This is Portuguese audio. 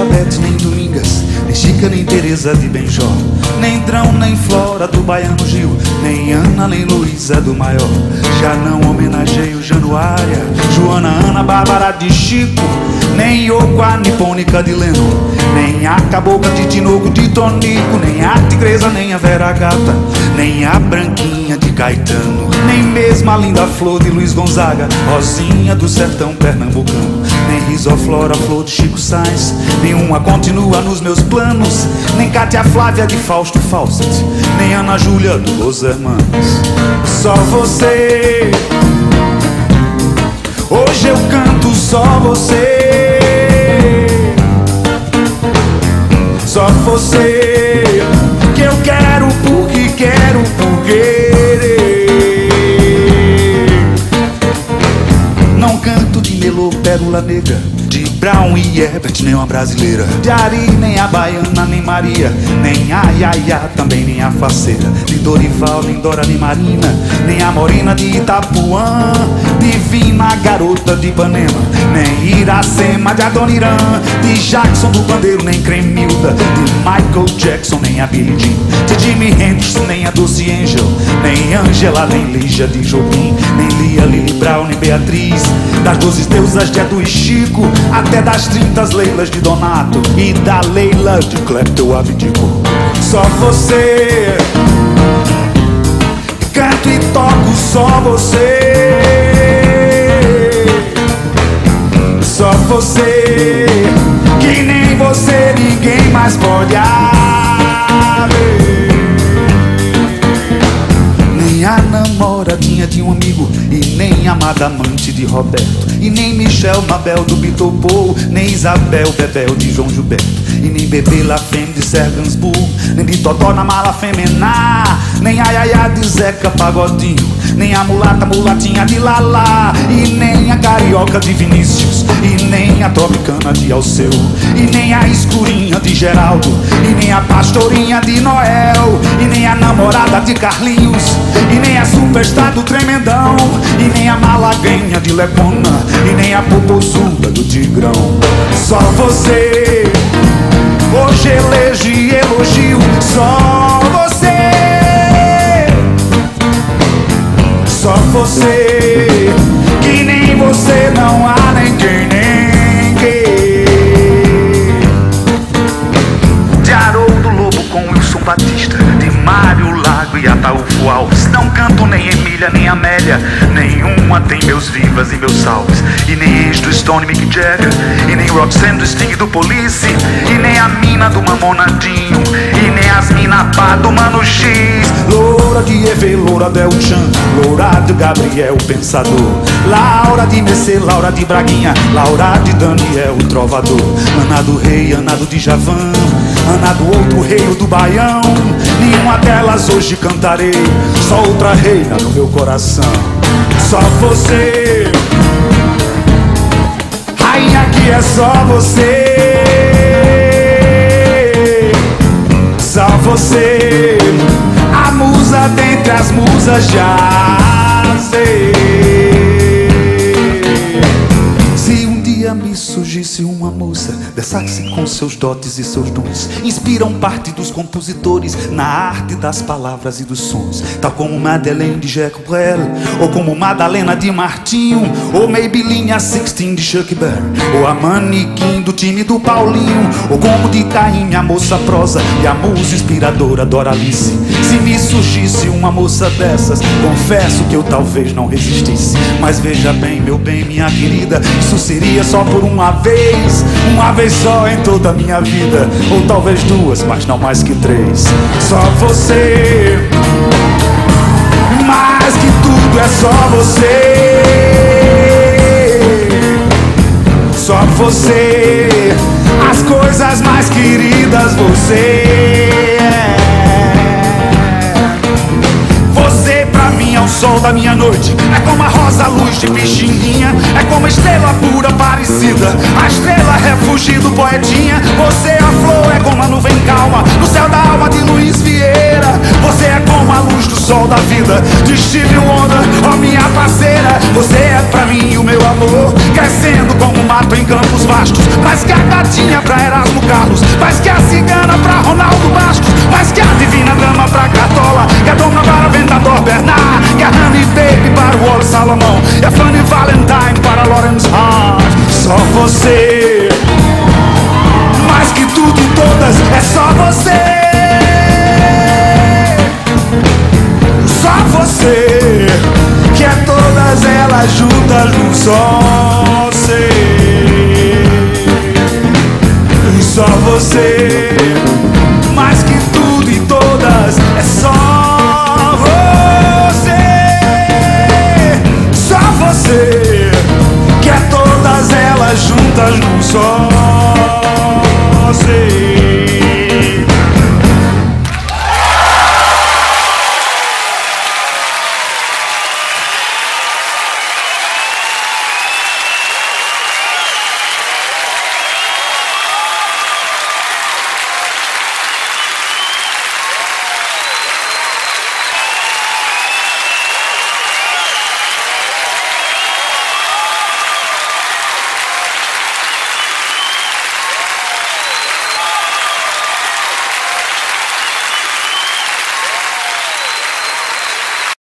Babete, nem Domingas, nem Chica, nem Teresa de Benjó, nem Drão, nem Flora do Baiano Gil, nem Ana, nem Luísa do Maior. Já não homenageio Januária, Joana, Ana, Bárbara de Chico, nem Yoko, a nipônica de Leno, nem a cabocla de Tinoco de Tonico, nem a tigresa, nem a Vera Gata, nem a branquinha de Caetano, nem mesmo a linda flor de Luiz Gonzaga, Rosinha do sertão pernambucano, Risoflora, flor de Chico Sainz, nenhuma continua nos meus planos, nem Cátia Flávia de Fausto Fawcett, nem Ana Júlia do Los Hermanos. Só você. Hoje eu canto só você. Só você nigga. Brown e Herbert, nem uma brasileira. De Ari, nem a baiana, nem Maria. Nem a Yaya, também nem a faceira. De Dorival, nem Dora, nem Marina. Nem a Morina de Itapuã. Divina garota de Ipanema. Nem Iracema de Adoniran. De Jackson do Bandeiro, nem Cremilda. De Michael Jackson, nem a Billie Jean. De Jimi Hendrix, nem a Doce Angel. Nem Angela, nem Lígia de Jobim. Nem Lia, Lili Brown, nem Beatriz. Das doze deusas de Edu e Chico. Até das trintas Leilas de Donato E da Leila de Clepto abdico Só você. Canto e toco só você. Só você. Que nem você ninguém mais pode haver a namoradinha de um amigo E nem amada amante de Roberto. E nem Michel Mabel do Paul Nem Isabel Bebel de João Gilberto. E nem Bebê La Femme de Sergansburg Nem de Totó na mala femená Nem a Yaya de Zeca Pagodinho Nem a mulata mulatinha de Lala E nem a carioca de Vinícius E nem a tropicana de Alceu E nem a escurinha de Geraldo E nem a pastorinha de Noel E nem a namorada de Carlinhos e nem a do tremendão. E nem a malaguenha de Lepona E nem a popozuda do Tigrão. Só você Hoje elejo e elogio. Só você Só você nem Emília nem Amélia. Nenhuma tem meus vivas e meus salves. E nem ex do Stone Mick Jagger. E nem Roxanne do Sting do Police. E nem a mina do Mamonadinho. E nem as mina pá do Mano X. Loura de Eve, Loura Del Chan. Loura de Gabriel Pensador. Laura de Mercê, Laura de Braguinha. Laura de Daniel Trovador. Ana do Rei, Ana do Djavan Ana do outro rei do Baião. Nenhuma delas hoje cantarei Só outra reina no meu coração. Só você. Rainha que é só você. Só você. A musa dentre as musas já sei surgisse uma moça Dessa que com seus dotes e seus dons. Inspiram parte dos compositores Na arte das palavras e dos sons. Tal como Madeleine de Jacques Brel Ou como Madalena de Martinho Ou Maybelline a Sixteen de Chuck Berry Ou a manequim do time do Paulinho Ou como de Caim a moça prosa E a musa inspiradora Doralice. Se me surgisse uma moça dessas Confesso que eu talvez não resistisse. Mas veja bem, meu bem, minha querida Isso seria só por uma vez Uma vez só em toda a minha vida Ou talvez duas, mas não mais que três. Só você. Mais que tudo é só você. Só você. As coisas mais queridas você sol da minha noite. É como a rosa luz de Pixinguinha. É como a estrela pura parecida. A estrela refúgio do poetinha. Você é a flor, é como a nuvem calma. No céu da alma de Luiz Vieira. Você é como a luz do sol da vida. De Steve Wonder, ó minha parceira. Você é pra mim o meu amor. Crescendo como mato em campos vastos. Mais que a gatinha pra Erasmo para o Wallace Salomão. E a Fanny Valentine para Lawrence Hart. Só você. Mais que tudo e todas é só você. Você Que é todas elas juntas num só ser. Só você